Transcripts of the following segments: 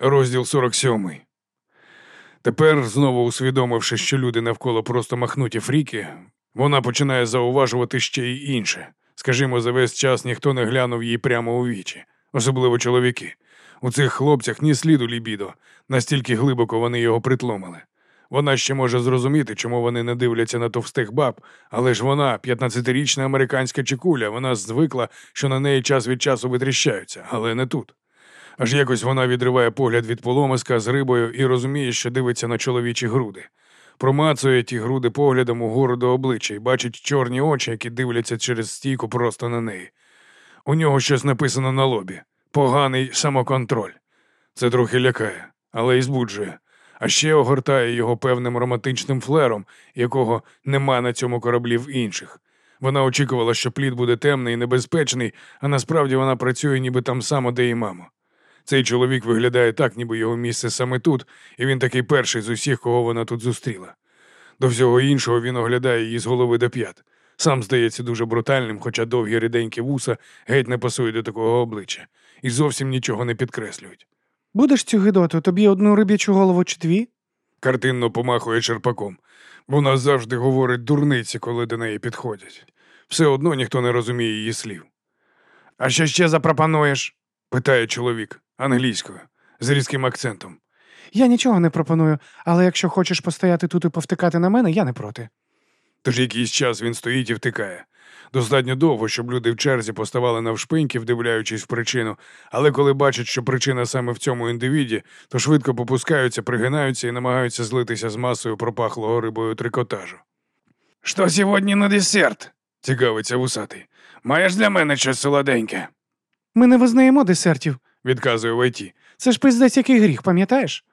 Розділ 47. Тепер, знову усвідомивши, що люди навколо просто махнуті фріки, вона починає зауважувати ще й інше. Скажімо, за весь час ніхто не глянув їй прямо у вічі, особливо чоловіки. У цих хлопцях ні сліду лібідо, настільки глибоко вони його притломили. Вона ще може зрозуміти, чому вони не дивляться на товстих баб, але ж вона, 15-річна американська чекуля, вона звикла, що на неї час від часу витріщаються, але не тут. Аж якось вона відриває погляд від поломиска з рибою і розуміє, що дивиться на чоловічі груди. Промацує ті груди поглядом угору до обличчя і бачить чорні очі, які дивляться через стійку просто на неї. У нього щось написано на лобі поганий самоконтроль. Це трохи лякає, але й збуджує, а ще огортає його певним романтичним флером, якого нема на цьому кораблі в інших. Вона очікувала, що плід буде темний і небезпечний, а насправді вона працює ніби там само, де і мама. Цей чоловік виглядає так, ніби його місце саме тут, і він такий перший з усіх, кого вона тут зустріла. До всього іншого він оглядає її з голови до п'ят. Сам здається дуже брутальним, хоча довгі ріденькі вуса геть не пасують до такого обличчя і зовсім нічого не підкреслюють. Будеш цю гидоту, тобі одну риб'ячу голову чи дві? Картинно помахує черпаком. Вона завжди говорить дурниці, коли до неї підходять. Все одно ніхто не розуміє її слів. А що ще запропонуєш? питає чоловік англійською, з різким акцентом. Я нічого не пропоную, але якщо хочеш постояти тут і повтикати на мене, я не проти. Тож якийсь час він стоїть і втикає. Достатньо довго, щоб люди в черзі поставали навшпиньки, вдивляючись в причину, але коли бачать, що причина саме в цьому індивіді, то швидко попускаються, пригинаються і намагаються злитися з масою пропахлого рибою трикотажу. Що сьогодні на десерт? цікавиться вусатий. Маєш для мене щось солоденьке? Ми не визнаємо десертів, відказує Вайті. Це ж пиздець який гріх, пам'ятаєш?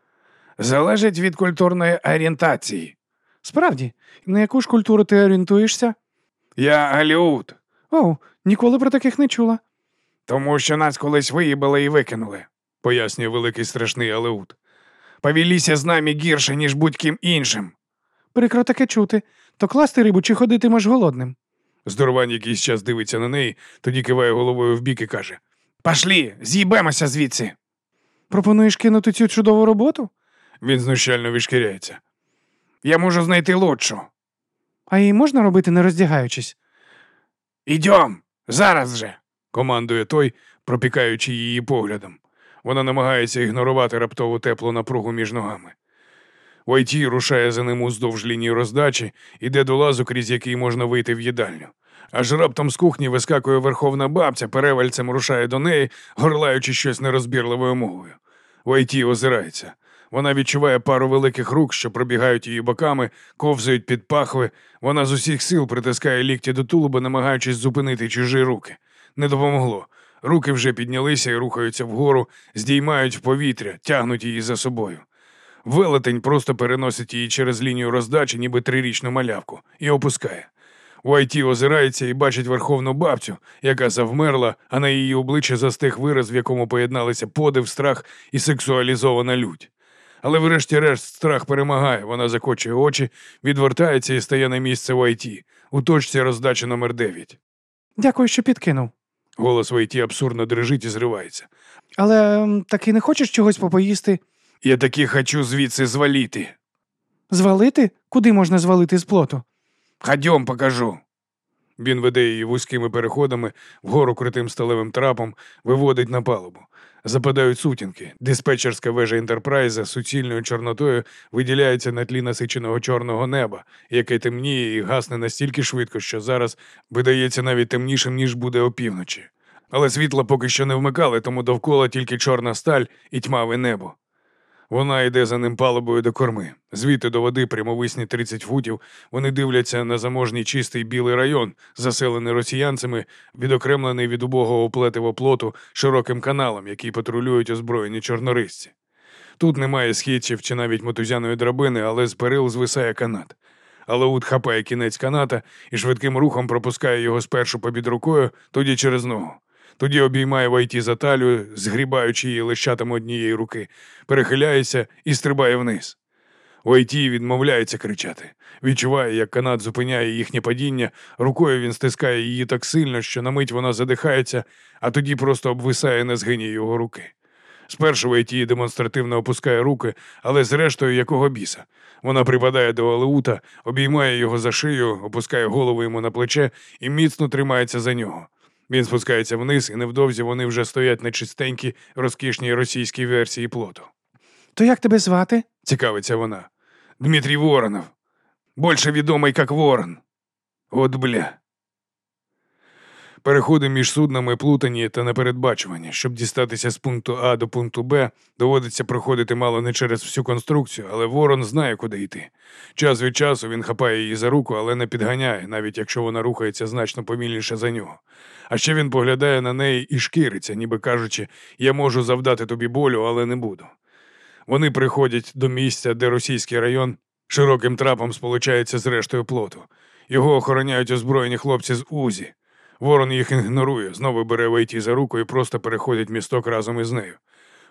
Залежить від культурної орієнтації. Справді, на яку ж культуру ти орієнтуєшся? Я Голлівуд. О, ніколи про таких не чула. Тому що нас колись виїбали і викинули, пояснює великий страшний Алеут. Повіліся з нами гірше, ніж будь-ким іншим. Прикро таке чути. То класти рибу чи ходитимеш голодним? Здоровань якийсь час дивиться на неї, тоді киває головою вбік і каже Пашлі, з'їбемося звідси. Пропонуєш кинути цю чудову роботу? Він знущально вишкіряється. Я можу знайти лучшу. А її можна робити, не роздягаючись? Ідьом, зараз же, командує той, пропікаючи її поглядом. Вона намагається ігнорувати раптову теплу напругу між ногами. Вайті рушає за ним уздовж лінії роздачі, іде до лазу, крізь який можна вийти в їдальню. Аж раптом з кухні вискакує верховна бабця, перевальцем рушає до неї, горлаючи щось нерозбірливою мовою. Вайті озирається. Вона відчуває пару великих рук, що пробігають її боками, ковзають під пахви. Вона з усіх сил притискає лікті до тулуба, намагаючись зупинити чужі руки. Не допомогло. Руки вже піднялися і рухаються вгору, здіймають в повітря, тягнуть її за собою. Велетень просто переносить її через лінію роздачі, ніби трирічну малявку, і опускає. Уайті озирається і бачить верховну бабцю, яка завмерла, а на її обличчі застиг вираз, в якому поєдналися подив, страх і сексуалізована лють. Але врешті-решт страх перемагає, вона закочує очі, відвертається і стає на місце в Айті, у точці роздачі номер 9 Дякую, що підкинув. Голос в Айті абсурдно дрижить і зривається. Але таки не хочеш чогось попоїсти? Я таки хочу звідси зваліти. Звалити? Куди можна звалити з плоту? Ходьом, покажу. Він веде її вузькими переходами, вгору крутим сталевим трапом, виводить на палубу. Западають сутінки. Диспетчерська вежа Ентерпрайза суцільною чорнотою виділяється на тлі насиченого чорного неба, яке темніє і гасне настільки швидко, що зараз видається навіть темнішим, ніж буде опівночі. Але світла поки що не вмикали, тому довкола тільки чорна сталь і тьмаве небо. Вона йде за ним палубою до корми. Звідти до води прямовисні 30 футів. Вони дивляться на заможній чистий білий район, заселений росіянцями, відокремлений від убогого плетива плоту широким каналом, який патрулюють озброєні чорнорисці. Тут немає східців чи навіть мотузяної драбини, але з перил звисає канат. Алеут хапає кінець каната і швидким рухом пропускає його спершу побід рукою, тоді через ногу. Тоді обіймає Вайті за талію, згрібаючи її лищатами однієї руки, перехиляється і стрибає вниз. Вайті відмовляється кричати. Відчуває, як канат зупиняє їхнє падіння, рукою він стискає її так сильно, що на мить вона задихається, а тоді просто обвисає на згині його руки. Спершу Вейті демонстративно опускає руки, але зрештою якого біса. Вона припадає до Алеута, обіймає його за шию, опускає голову йому на плече і міцно тримається за нього. Він спускається вниз, і невдовзі вони вже стоять на чистенькій, розкішній російській версії плоту. То як тебе звати? Цікавиться вона. Дмитрій Воронов. Більше відомий як Ворон. От бля. Переходи між суднами плутані та непередбачувані. Щоб дістатися з пункту А до пункту Б, доводиться проходити мало не через всю конструкцію, але ворон знає, куди йти. Час від часу він хапає її за руку, але не підганяє, навіть якщо вона рухається значно повільніше за нього. А ще він поглядає на неї і шкіриться, ніби кажучи, я можу завдати тобі болю, але не буду. Вони приходять до місця, де російський район широким трапом сполучається з рештою плоту. Його охороняють озброєні хлопці з Узі. Ворон їх ігнорує, знову бере Войті за руку і просто переходить місток разом із нею.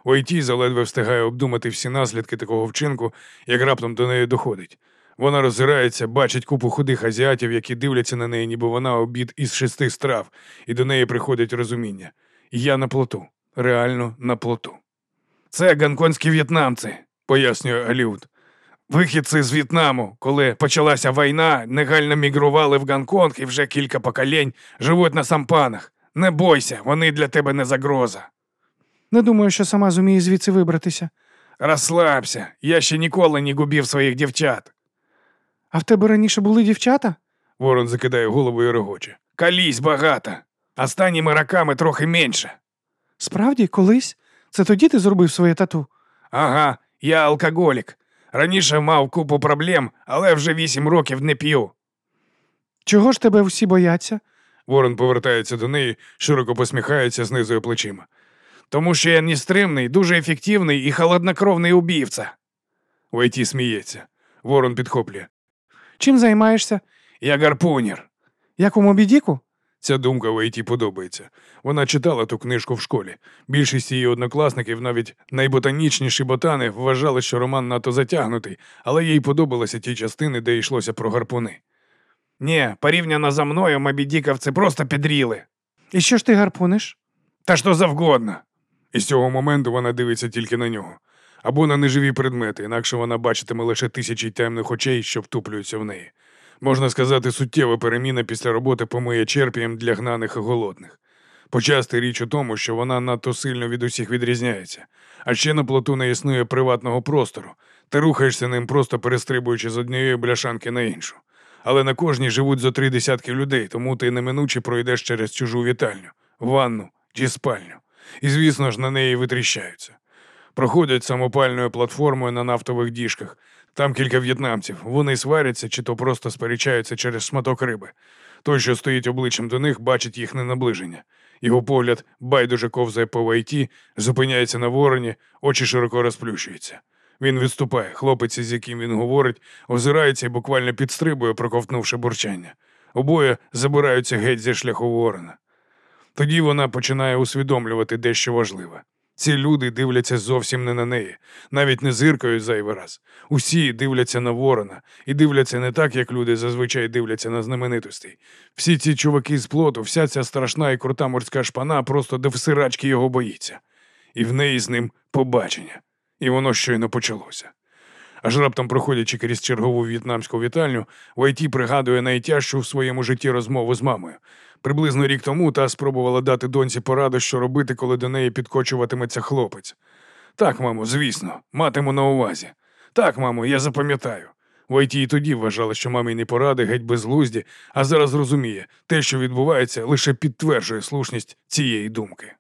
Войті заледве встигає обдумати всі наслідки такого вчинку, як раптом до неї доходить. Вона роззирається, бачить купу худих азіатів, які дивляться на неї, ніби вона обід із шести страв, і до неї приходить розуміння. Я на плоту, реально на плоту. Це гонконгські в'єтнамці, пояснює Аліут. Вихідці з В'єтнаму, коли почалася війна, негайно мігрували в Гонконг і вже кілька поколінь живуть на сампанах. Не бойся, вони для тебе не загроза. Не думаю, що сама зумію звідси вибратися. Розслабся, я ще ніколи не губив своїх дівчат. А в тебе раніше були дівчата? Ворон закидає голову і регоче. Калісь багато. Останніми роками трохи менше. Справді, колись? Це тоді ти зробив своє тату? Ага, я алкоголік. Раніше мав купу проблем, але вже вісім років не п'ю. Чого ж тебе всі бояться? Ворон повертається до неї, широко посміхається, знизує плечима. Тому що я нестримний, дуже ефективний і холоднокровний убивця. Войті сміється. Ворон підхоплює. Чим займаєшся? Я гарпунір. Як у Мобідіку? Ця думка Вейті подобається. Вона читала ту книжку в школі. Більшість її однокласників, навіть найботанічніші ботани, вважали, що роман надто затягнутий, але їй подобалися ті частини, де йшлося про гарпуни. Ні, порівняно за мною, мобідікавці просто підріли. І що ж ти гарпуниш? Та що завгодно. І з цього моменту вона дивиться тільки на нього. Або на неживі предмети, інакше вона бачитиме лише тисячі темних очей, що втуплюються в неї. Можна сказати, суттєва переміна після роботи помиє черпієм для гнаних і голодних. Почасти річ у тому, що вона надто сильно від усіх відрізняється, а ще на плоту не існує приватного простору. Ти рухаєшся ним, просто перестрибуючи з однієї бляшанки на іншу. Але на кожній живуть зо три десятки людей, тому ти неминуче пройдеш через чужу вітальню, ванну чи спальню. І, звісно ж, на неї витріщаються. Проходять самопальною платформою на нафтових діжках. Там кілька в'єтнамців. Вони сваряться чи то просто сперечаються через шматок риби. Той, що стоїть обличчям до них, бачить їхнє наближення. Його погляд байдуже ковзає по вайті, зупиняється на вороні, очі широко розплющуються. Він відступає, хлопець, з яким він говорить, озирається і буквально підстрибує, проковтнувши бурчання. Обоє забираються геть зі шляху ворона. Тоді вона починає усвідомлювати дещо важливе. Ці люди дивляться зовсім не на неї, навіть не зиркають зайвий раз. Усі дивляться на ворона і дивляться не так, як люди зазвичай дивляться на знаменитостей. Всі ці чуваки з плоту, вся ця страшна і крута морська шпана просто до всирачки його боїться. І в неї з ним побачення. І воно щойно почалося. Аж раптом, проходячи крізь чергову в'єтнамську вітальню, Вайті пригадує найтяжчу в своєму житті розмову з мамою. Приблизно рік тому та спробувала дати доньці пораду, що робити, коли до неї підкочуватиметься хлопець. Так, мамо, звісно, матиму на увазі. Так, мамо, я запам'ятаю. Войті і тоді вважала, що мамині поради геть безглузді, а зараз розуміє, те, що відбувається, лише підтверджує слушність цієї думки.